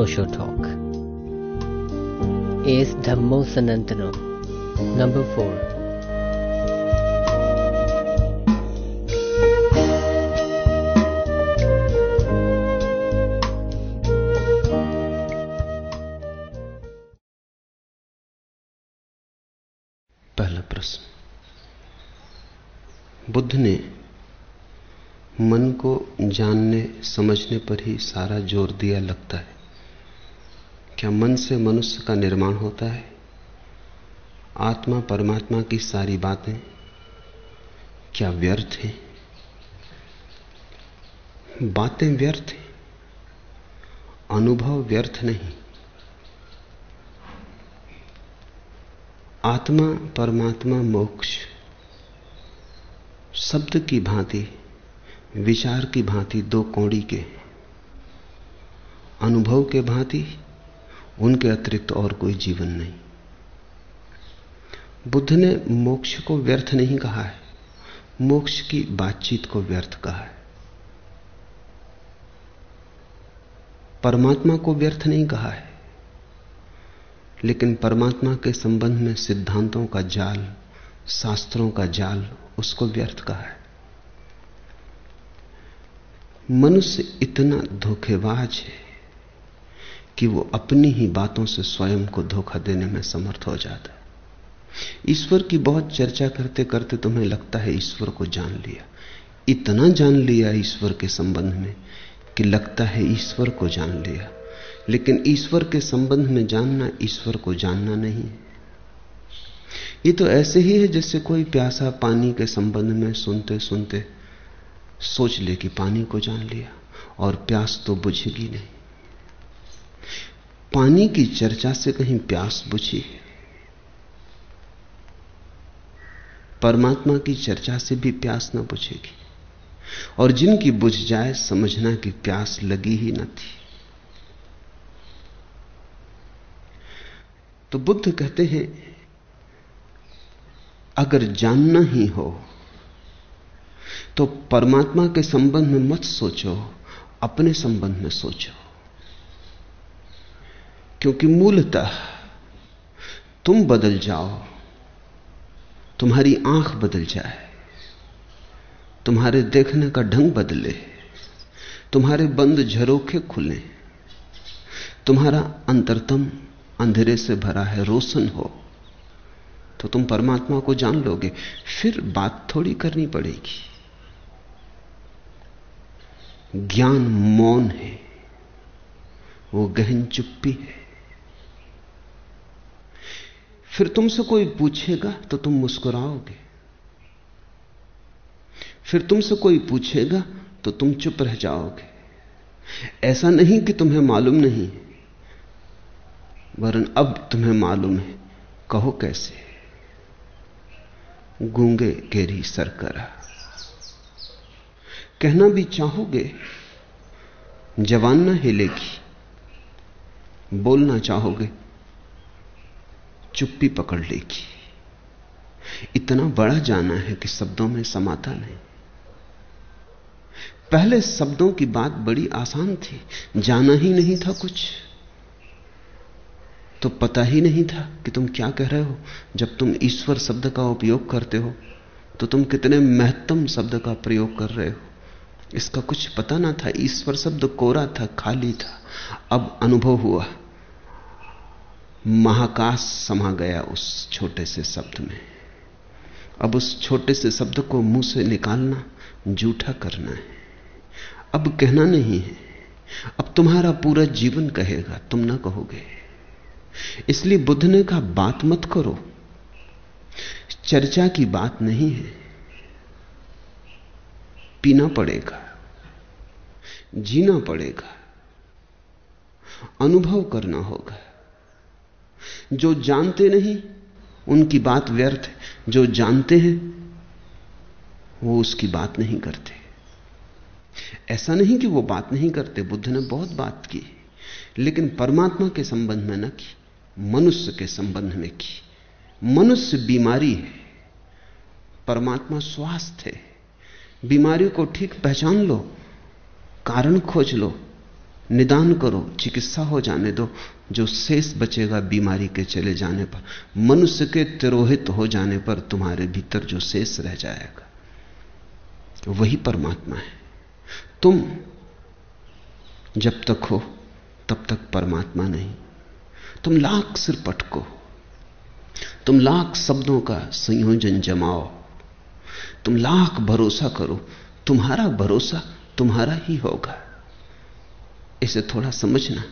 Osho Talk is Dhammo Sanantano, number 4. पहला प्रश्न बुद्ध ने मन को जानने समझने पर ही सारा ज़ोर दिया लगता है क्या मन से मनुष्य का निर्माण होता है? आत्मा परमात्मा की सारी बातें क्या व्यर्थ हैं? बातें व्यर्थ हैं। अनुभव व्यर्थ नहीं। आत्मा परमात्मा मोक्ष। शब्द की भांति, विचार की भांति दो कौड़ी के अनुभव के भांति उनके अतिरिक्त और कोई जीवन नहीं। बुद्ध ने मोक्ष को व्यर्थ नहीं कहा है। मोक्ष की बातचीत को व्यर्थ कहा है। परमात्मा को व्यर्थ नहीं कहा है। लेकिन परमात्मा के संबंध में सिद्धांतों का जाल, शास्त्रों का जाल उसको व्यर्थ कहा है। मनुष्य इतना धोखेबाज है। कि वो अपनी ही बातों से स्वयं को धोखा देने में समर्थ हो जाता। है ईश्वर की बहुत चर्चा करते करते तुम्हें लगता है ईश्वर को जान लिया। इतना जान लिया ईश्वर के संबंध में कि लगता है ईश्वर को जान लिया। लेकिन ईश्वर के संबंध में जानना, ईश्वर को जानना नहीं। ये तो ऐसे ही है जैसे कोई प्यासा पानी के संबंध में सुनते सुनते सोच ले कि पानी को जान लिया और प्यास तो बुझेगी नहीं। पानी की चर्चा से कहीं प्यास बुझी है। परमात्मा की चर्चा से भी प्यास ना बुझेगी। और जिनकी बुझ जाए, समझना कि प्यास लगी ही न थी। तो बुद्ध कहते हैं, अगर जानना ही हो तो परमात्मा के संबंध में मत सोचो, अपने संबंध में सोचो। क्योंकि मूलतः तुम बदल जाओ, तुम्हारी आँख बदल जाए, तुम्हारे देखने का ढंग बदले, तुम्हारे बंद झरोखे खुले, तुम्हारा अंतरतम अंधेरे से भरा है रोशन हो तो तुम परमात्मा को जान लोगे, फिर बात थोड़ी करनी पड़ेगी। ज्ञान मौन है, वो गहन चुप्पी है। फिर तुमसे कोई पूछेगा तो तुम मुस्कुराओगे। फिर तुमसे कोई पूछेगा तो तुम चुप रह जाओगे। ऐसा नहीं कि तुम्हें मालूम नहीं वरन अब तुम्हें मालूम है, कहो कैसे? गूँगे केरी सरकरा। कहना भी चाहोगे, जवान ना हिलेगी, बोलना चाहोगे चुप्पी पकड़ लेगी। इतना बड़ा जाना है कि शब्दों में समाता नहीं। पहले शब्दों की बात बड़ी आसान थी, जाना ही नहीं था कुछ। तो पता ही नहीं था कि तुम क्या कह रहे हो। जब तुम ईश्वर शब्द का उपयोग करते हो तो तुम कितने महत्तम शब्द का प्रयोग कर रहे हो। इसका कुछ पता ना था, ईश्वर शब्द कोरा था, खाली था। अब अनुभव हुआ। महाकाश समा गया उस छोटे से शब्द में। अब उस छोटे से शब्द को मुँह से निकालना, जूठा करना है। अब कहना नहीं है। अब तुम्हारा पूरा जीवन कहेगा, तुम ना कहोगे। इसलिए बुद्ध ने कहा बात मत करो। चर्चा की बात नहीं है। पीना पड़ेगा। जीना पड़ेगा। अनुभव करना होगा। जो जानते नहीं, उनकी बात व्यर्थ है। जो जानते हैं, वो उसकी बात नहीं करते। ऐसा नहीं कि वो बात नहीं करते, बुद्ध ने बहुत बात की, लेकिन परमात्मा के संबंध में न की, मनुष्य के संबंध में की। मनुष्य बीमारी है, परमात्मा स्वास्थ्य है। बीमारी को ठीक पहचान लो, कारण खोज लो निदान करो, चिकित्सा हो जाने दो, जो शेष बचेगा बीमारी के चले जाने पर, मनुष्य के तिरोहित हो जाने पर तुम्हारे भीतर जो शेष रह जाएगा, वही परमात्मा है। तुम जब तक हो, तब तक परमात्मा नहीं। तुम लाख सिर पटको, तुम लाख शब्दों का संयोजन जमाओ, तुम लाख भरोसा करो, तुम्हारा भरोसा तुम्हारा ही होगा। इसे थोड़ा समझना।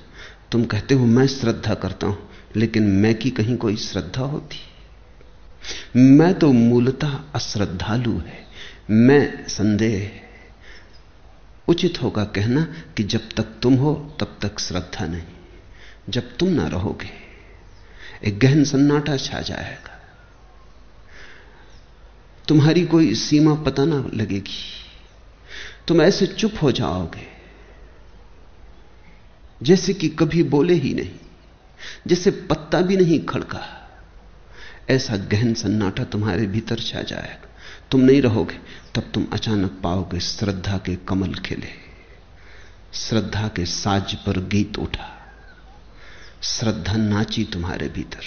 तुम कहते हो, मैं श्रद्धा करता हूँ, लेकिन मैं की कहीं कोई श्रद्धा होती? मैं तो मूलतः अश्रद्धालु है। मैं संदेह उचित होगा कहना कि जब तक तुम हो, तब तक श्रद्धा नहीं। जब तुम ना रहोगे, एक गहन सन्नाटा छा जाएगा। तुम्हारी कोई सीमा पता ना लगेगी। तुम ऐसे चुप हो जाओगे। जैसे कि कभी बोले ही नहीं, जैसे पत्ता भी नहीं खड़का। ऐसा गहन सन्नाटा तुम्हारे भीतर छा जाएगा तुम नहीं रहोगे, तब तुम अचानक पाओगे श्रद्धा के कमल खिले। श्रद्धा के साज पर गीत उठा। श्रद्धा नाची तुम्हारे भीतर।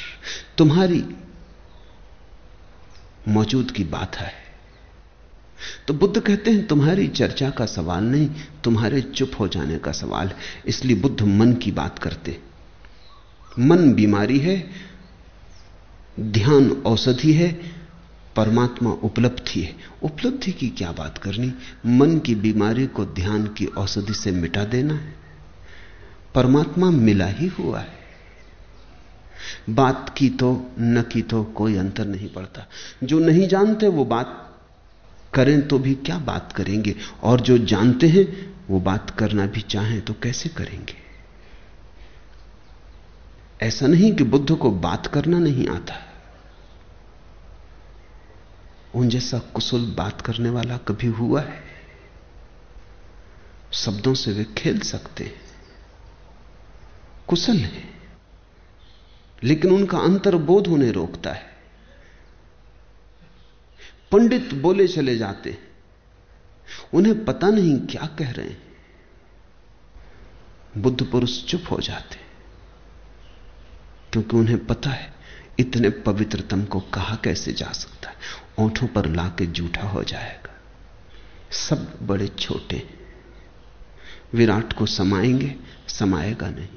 तुम्हारी मौजूद की बात है। तो बुद्ध कहते हैं, तुम्हारी चर्चा का सवाल नहीं, तुम्हारे चुप हो जाने का सवाल इसलिए बुद्ध मन की बात करते मन बीमारी है, ध्यान औषधि है, परमात्मा उपलब्धि है। उपलब्धि की क्या बात करनी? मन की बीमारी को ध्यान की औषधि से मिटा देना है। परमात्मा मिला ही हुआ है। बात की तो न की तो कोई अंतर नहीं पड़ता। जो नहीं जानते, वो बात करें तो भी क्या बात करेंगे? और जो जानते हैं, वो बात करना भी चाहें तो कैसे करेंगे? ऐसा नहीं कि बुद्ध को बात करना नहीं आता। उन जैसा कुशल बात करने वाला कभी हुआ है? शब्दों से वे खेल सकते हैं। कुशल है। लेकिन उनका अंतर्बोध उन्हें रोकता है। पंडित बोले चले जाते उन्हें पता नहीं क्या कह रहे हैं। बुद्ध पुरुष चुप हो जाते क्योंकि उन्हें पता है, इतने पवित्रतम को कहा कैसे जा सकता है? ओंठों पर लाके जूठा हो जाएगा। सब बड़े छोटे विराट को समाएँगे, समाएगा नहीं।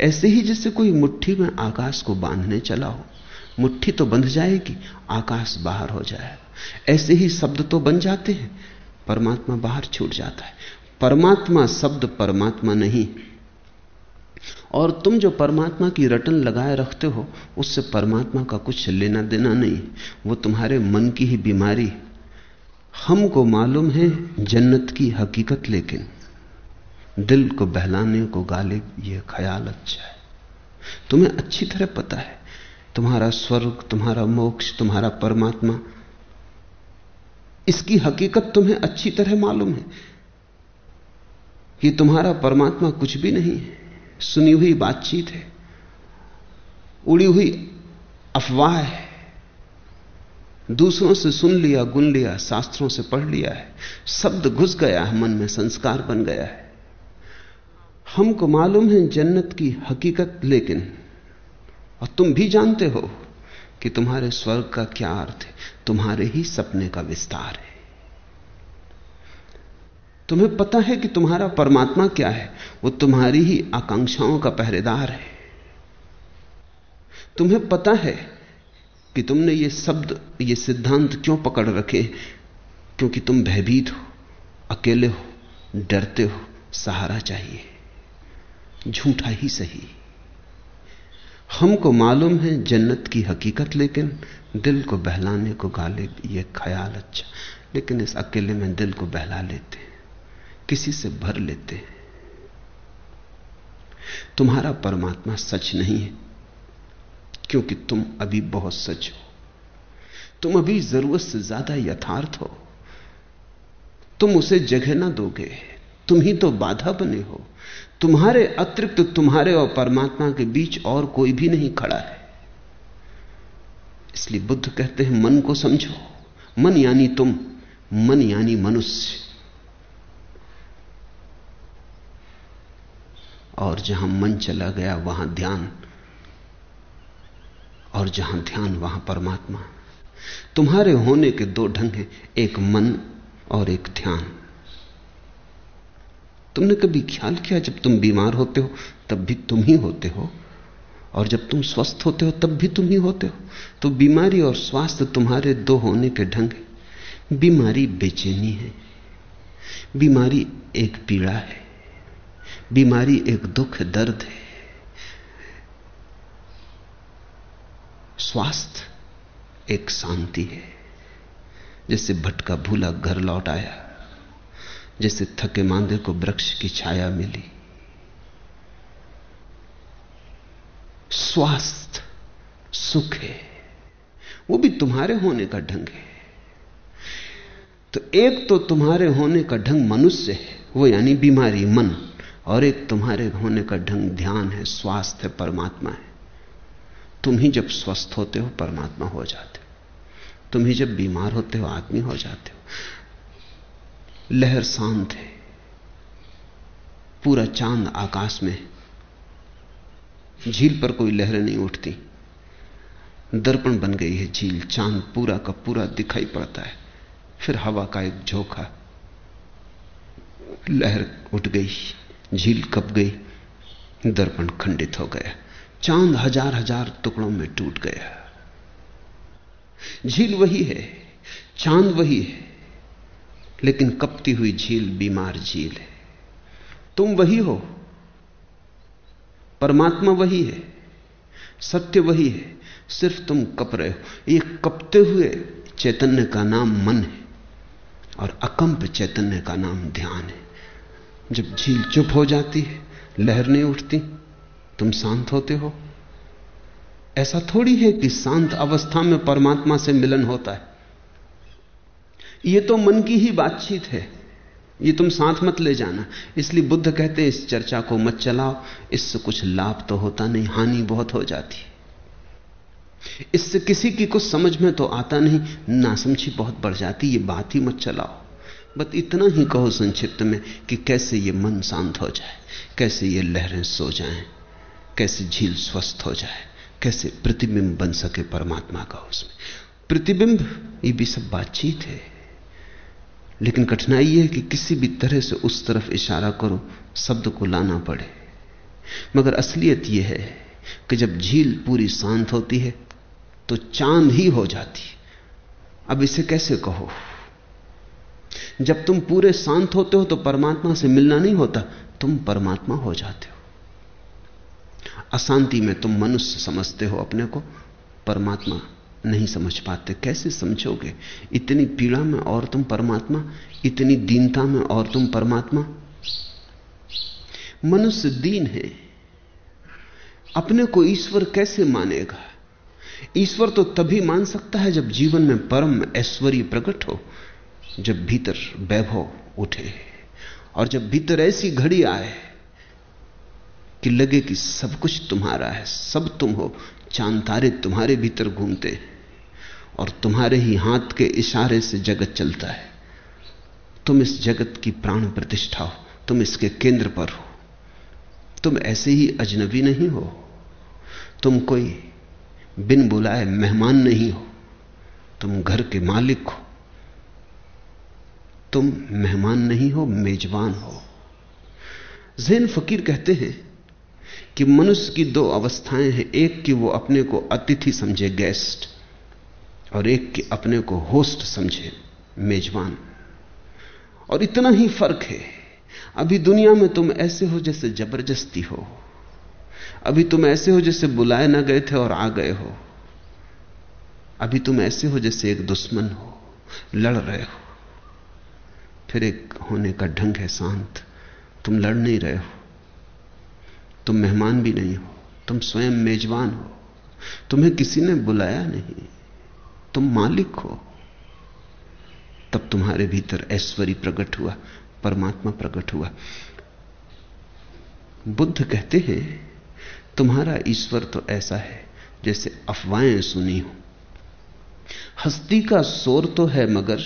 ऐसे ही जैसे कोई मुट्ठी में आकाश को बांधने चला हो, मुट्ठी तो बंध जाएगी, आकाश बाहर हो जाएगा। ऐसे ही शब्द तो बन जाते हैं। परमात्मा बाहर छूट जाता है। परमात्मा शब्द परमात्मा नहीं। और तुम जो परमात्मा की रटन लगाए रखते हो, उससे परमात्मा का कुछ लेना देना नहीं। वो तुम्हारे मन की ही बीमारी। हमको मालूम है जन्नत की हकीकत, लेकिन दिल को बहलाने को गाले ये ख्याल अच्छा है। तुम्हें अच्छी तरह पता है। तुम्हारा स्वर्ग, तुम्हारा मोक्ष, तुम्हारा परमात्मा इसकी हकीकत तुम्हें अच्छी तरह मालूम है। कि तुम्हारा परमात्मा कुछ भी नहीं है। सुनी हुई बातचीत है। उड़ी हुई अफवाह है। दूसरों से सुन लिया, गुन लिया, शास्त्रों से पढ़ लिया है। शब्द घुस गया है, मन में संस्कार बन गया है। हमको मालूम है जन्नत की हकीकत लेकिन, और तुम भी जानते हो। कि तुम्हारे स्वर्ग का क्या अर्थ है? तुम्हारे ही सपने का विस्तार है। तुम्हें पता है कि तुम्हारा परमात्मा क्या है? वो तुम्हारी ही आकांक्षाओं का पहरेदार है। तुम्हें पता है कि तुमने ये शब्द, ये सिद्धांत क्यों पकड़ रखे? क्योंकि तुम भयभीत हो, अकेले हो, डरते हो, सहारा चाहिए। झूठा ही सही। हमको मालूम है जन्नत की हकीकत, लेकिन दिल को बहलाने को गाले, ये ख्याल अच्छा। लेकिन इस अकेले में दिल को बहला लेते हैं, किसी से भर लेते हैं। तुम्हारा परमात्मा सच नहीं है, क्योंकि तुम अभी बहुत सच हो। तुम अभी ज़रूरत से ज़्यादा यथार्थ हो। तुम उसे जगह ना दोगे। तुम ही तो बाधा बने हो। तुम्हारे अतिरिक्त तुम्हारे और परमात्मा के बीच और कोई भी नहीं खड़ा है। इसलिए बुद्ध कहते हैं, मन को समझो। मन यानी तुम, मन यानी मनुष्य। और जहाँ मन चला गया, वहाँ ध्यान। और जहाँ ध्यान, वहाँ परमात्मा। तुम्हारे होने के दो ढंग हैं, एक मन और एक ध्यान। तुमने कभी ख्याल किया जब तुम बीमार होते हो, तब भी तुम ही होते हो? और जब तुम स्वस्थ होते हो, तब भी तुम ही होते हो? तो बीमारी और स्वास्थ्य तुम्हारे दो होने के ढंग है। बीमारी बेचैनी है। बीमारी एक पीड़ा है। बीमारी एक दुख दर्द है। स्वास्थ्य एक शांति है। जैसे भटका भूला घर लौट आया। जैसे थके मांदे को वृक्ष की छाया मिली। स्वास्थ्य सुख है। वो भी तुम्हारे होने का ढंग है। तो एक तो तुम्हारे होने का ढंग मनुष्य है, वो यानी बीमारी मन, और एक तुम्हारे होने का ढंग ध्यान है, स्वास्थ्य है, परमात्मा है। तुम ही जब स्वस्थ होते हो, परमात्मा हो जाते हो। तुम ही जब बीमार होते हो, आदमी हो जाते हो। लहर शांत है। पूरा चाँद आकाश में झील पर कोई लहरें नहीं उठती। दर्पण बन गई है झील। चाँद पूरा का पूरा दिखाई पड़ता है। फिर हवा का एक झोंका। लहर उठ गई। झील कप गई। दर्पण खंडित हो गया। चाँद हज़ार हज़ार टुकड़ों में टूट गया। झील वही है। चाँद वही है। लेकिन कपती हुई झील बीमार झील है। तुम वही हो। परमात्मा वही है। सत्य वही है। सिर्फ़ तुम कप रहे हो। ये कपते हुए चैतन्य का नाम मन है और अकंप चैतन्य का नाम ध्यान है। जब झील चुप हो जाती है, लहर नहीं उठती, तुम शांत होते हो। ऐसा थोड़ी है कि शांत अवस्था में परमात्मा से मिलन होता है। यह तो मन की ही बातचीत है। ये तुम साथ मत ले जाना। इसलिए बुद्ध कहते हैं इस चर्चा को मत चलाओ। इससे कुछ लाभ तो होता नहीं हानि बहुत हो जाती इससे किसी की कुछ समझ में तो आता नहीं नासमझी बहुत बढ़ जाती ये बात ही मत चलाओ। बस इतना ही कहो संक्षिप्त में कि कैसे ये मन शांत हो जाए कैसे ये लहरें सो जाएँ, कैसे झील स्वस्थ हो जाए कैसे प्रतिबिंब बन सके परमात्मा का उसमें। प्रतिबिंब ये भी सब बातचीत है। लेकिन कठिनाई यह है कि किसी भी तरह से उस तरफ़ इशारा करो, शब्द को लाना पड़े। मगर असलियत यह है कि जब झील पूरी शांत होती है तो चाँद ही हो जाती अब इसे कैसे कहो? जब तुम पूरे शांत होते हो तो परमात्मा से मिलना नहीं होता, तुम परमात्मा हो जाते हो। अशांति में तुम मनुष्य समझते हो अपने को, परमात्मा नहीं समझ पाते। कैसे समझोगे? इतनी पीड़ा में और तुम परमात्मा, इतनी दीनता में और तुम परमात्मा। मनुष्य दीन है। अपने को ईश्वर कैसे मानेगा? ईश्वर तो तभी मान सकता है जब जीवन में परम ऐश्वर्य प्रकट हो, जब भीतर वैभव उठे और जब भीतर ऐसी घड़ी आए कि लगे कि सब कुछ तुम्हारा है, सब तुम हो। चाँद तारे तुम्हारे भीतर घूमते और तुम्हारे ही हाथ के इशारे से जगत चलता है। तुम इस जगत की प्राण प्रतिष्ठा हो, तुम इसके केंद्र पर हो। तुम ऐसे ही अजनबी नहीं हो। तुम कोई बिन बुलाए मेहमान नहीं हो। तुम घर के मालिक हो। तुम मेहमान नहीं हो, मेजबान हो। जैन फकीर कहते हैं कि मनुष्य की दो अवस्थाएँ हैं, एक कि वो अपने को अतिथि समझे, गेस्ट, और एक कि अपने को होस्ट समझे, मेजबान। और इतना ही फ़र्क है। अभी दुनिया में तुम ऐसे हो जैसे ज़बरदस्ती हो। अभी तुम ऐसे हो जैसे बुलाए ना गए थे और आ गए हो। अभी तुम ऐसे हो जैसे एक दुश्मन हो, लड़ रहे हो। फिर एक होने का ढंग है शांत। तुम लड़ नहीं रहे हो। तुम मेहमान भी नहीं हो, तुम स्वयं मेजबान हो। तुम्हें किसी ने बुलाया नहीं, तुम मालिक हो। तब तुम्हारे भीतर ऐश्वर्य प्रकट हुआ, परमात्मा प्रकट हुआ। बुद्ध कहते हैं, तुम्हारा ईश्वर तो ऐसा है जैसे अफवाहें सुनी हो। हस्ती का शोर तो है मगर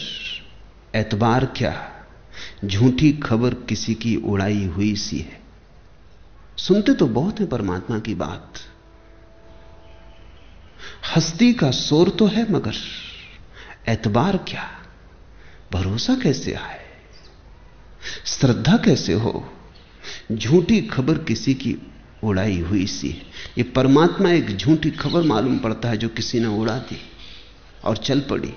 एतबार क्या? झूठी खबर किसी की उड़ाई हुई सी है। सुनते तो बहुत है परमात्मा की बात। हस्ती का शोर तो है मगर एतबार क्या? भरोसा कैसे आए? श्रद्धा कैसे हो? झूठी खबर किसी की उड़ाई हुई सी है। ये परमात्मा एक झूठी खबर मालूम पड़ता है जो किसी ने उड़ा दी और चल पड़ी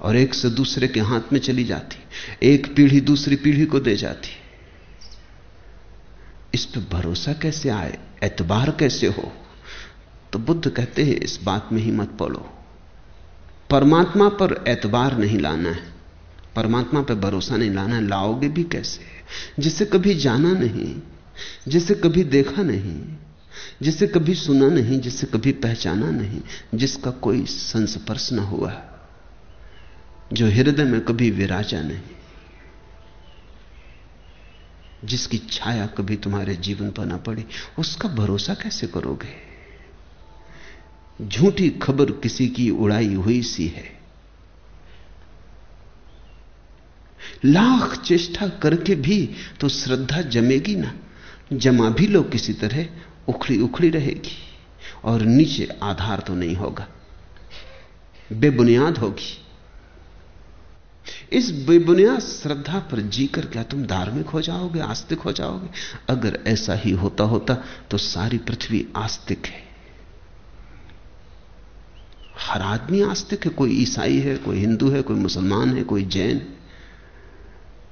और एक से दूसरे के हाथ में चली जाती। एक पीढ़ी दूसरी पीढ़ी को दे जाती। इस पर भरोसा कैसे आए? एतबार कैसे हो? तो बुद्ध कहते हैं, इस बात में ही मत पड़ो। परमात्मा पर एतबार नहीं लाना है। परमात्मा पर भरोसा नहीं लाना है। लाओगे भी कैसे? जिसे कभी जाना नहीं, जिसे कभी देखा नहीं, जिसे कभी सुना नहीं, जिसे कभी पहचाना नहीं, जिसका कोई संस्पर्श न हुआ, जो हृदय में कभी विराजा नहीं। जिसकी छाया कभी तुम्हारे जीवन पर ना पड़े, उसका भरोसा कैसे करोगे? झूठी खबर किसी की उड़ाई हुई सी है। लाख चेष्टा करके भी तो श्रद्धा जमेगी ना, जमा भी लो किसी तरह उखड़ी उखड़ी रहेगी, और नीचे आधार तो नहीं होगा, बेबुनियाद होगी। इस बेबुनियाद श्रद्धा पर जीकर क्या तुम धार्मिक हो जाओगे, आस्तिक हो जाओगे? अगर ऐसा ही होता होता तो सारी पृथ्वी आस्तिक है। हर आदमी आस्तिक है, कोई ईसाई है, कोई हिंदू है, कोई मुसलमान है, कोई जैन।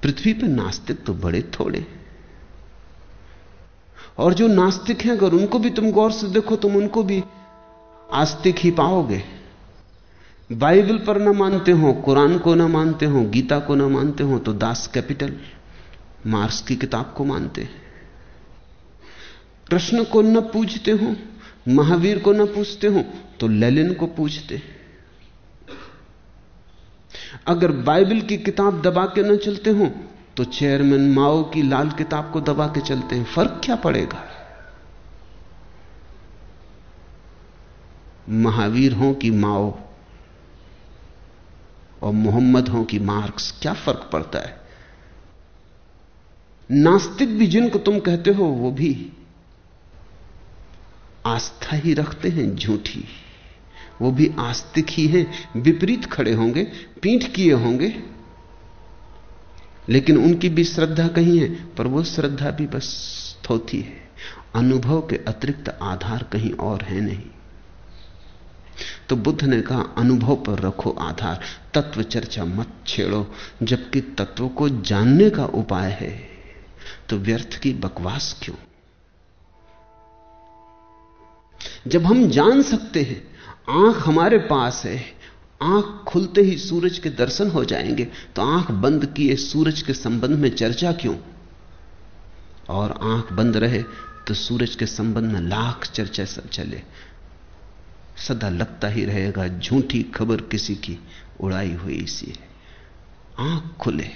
पृथ्वी पर नास्तिक तो बड़े थोड़े और जो नास्तिक हैं, अगर उनको भी तुम गौर से देखो, तुम उनको भी आस्तिक ही पाओगे। बाइबल पर ना मानते हो, कुरान को ना मानते हो, गीता को ना मानते हो तो दास कैपिटल मार्क्स की किताब को मानते हैं। कृष्ण को न पूजते हो, महावीर को न पूछते हो तो लेलिन को पूछते अगर बाइबल की किताब दबा के न चलते हो तो चेयरमैन माओ की लाल किताब को दबा के चलते हैं। फ़र्क क्या पड़ेगा? महावीर हो कि माओ? और मोहम्मद हो कि मार्क्स, क्या फ़र्क पड़ता है? नास्तिक भी जिनको तुम कहते हो, वो भी आस्था ही रखते हैं, झूठी। वो भी आस्तिक ही हैं, विपरीत खड़े होंगे, पीठ किए होंगे। लेकिन उनकी भी श्रद्धा कहीं है, पर वो श्रद्धा भी बस थोथी है। अनुभव के अतिरिक्त आधार कहीं और है नहीं। तो बुद्ध ने कहा, अनुभव पर रखो आधार, तत्व चर्चा मत छेड़ो, जबकि तत्व को जानने का उपाय है। तो व्यर्थ की बकवास क्यों? जब हम जान सकते हैं, आँख हमारे पास है, आँख खुलते ही सूरज के दर्शन हो जाएँगे तो आँख बंद किए सूरज के संबंध में चर्चा क्यों? और आँख बंद रहे तो सूरज के संबंध में लाख चर्चा सब चले। सदा लगता ही रहेगा, झूठी खबर किसी की उड़ाई हुई सी है। आँख खुले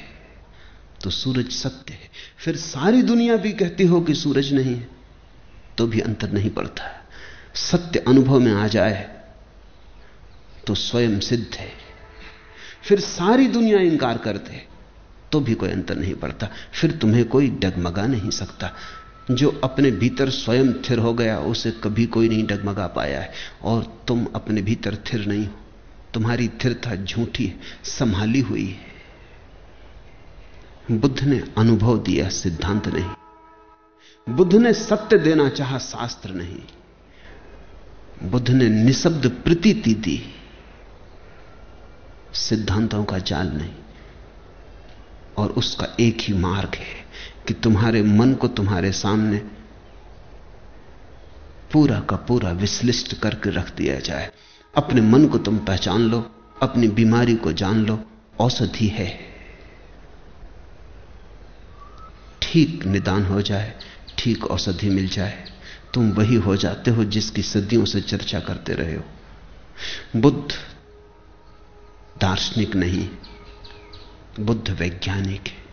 तो सूरज सत्य है। फिर सारी दुनिया भी कहती हो कि सूरज नहीं है तो भी अंतर नहीं पड़ता। सत्य अनुभव में आ जाए तो स्वयं सिद्ध है। फिर सारी दुनिया इंकार करते तो भी कोई अंतर नहीं पड़ता। फिर तुम्हें कोई डगमगा नहीं सकता। जो अपने भीतर स्वयं थिर हो गया, उसे कभी कोई नहीं डगमगा पाया है। और तुम अपने भीतर थिर नहीं हो। तुम्हारी थिरता झूठी संभाली हुई है। बुद्ध ने अनुभव दिया, सिद्धांत नहीं। बुद्ध ने सत्य देना चाहा, शास्त्र नहीं। बुद्ध ने निशब्द प्रतीति दी। सिद्धांतों का जाल नहीं। और उसका एक ही मार्ग है कि तुम्हारे मन को तुम्हारे सामने पूरा का पूरा विश्लिष्ट करके रख दिया जाए। अपने मन को तुम पहचान लो, अपनी बीमारी को जान लो, औषधि है। ठीक निदान हो जाए, ठीक औषधि मिल जाए, तुम वही हो जाते हो जिसकी सदियों से चर्चा करते रहे हो। बुद्ध दार्शनिक नहीं बुद्ध वैज्ञानिक है।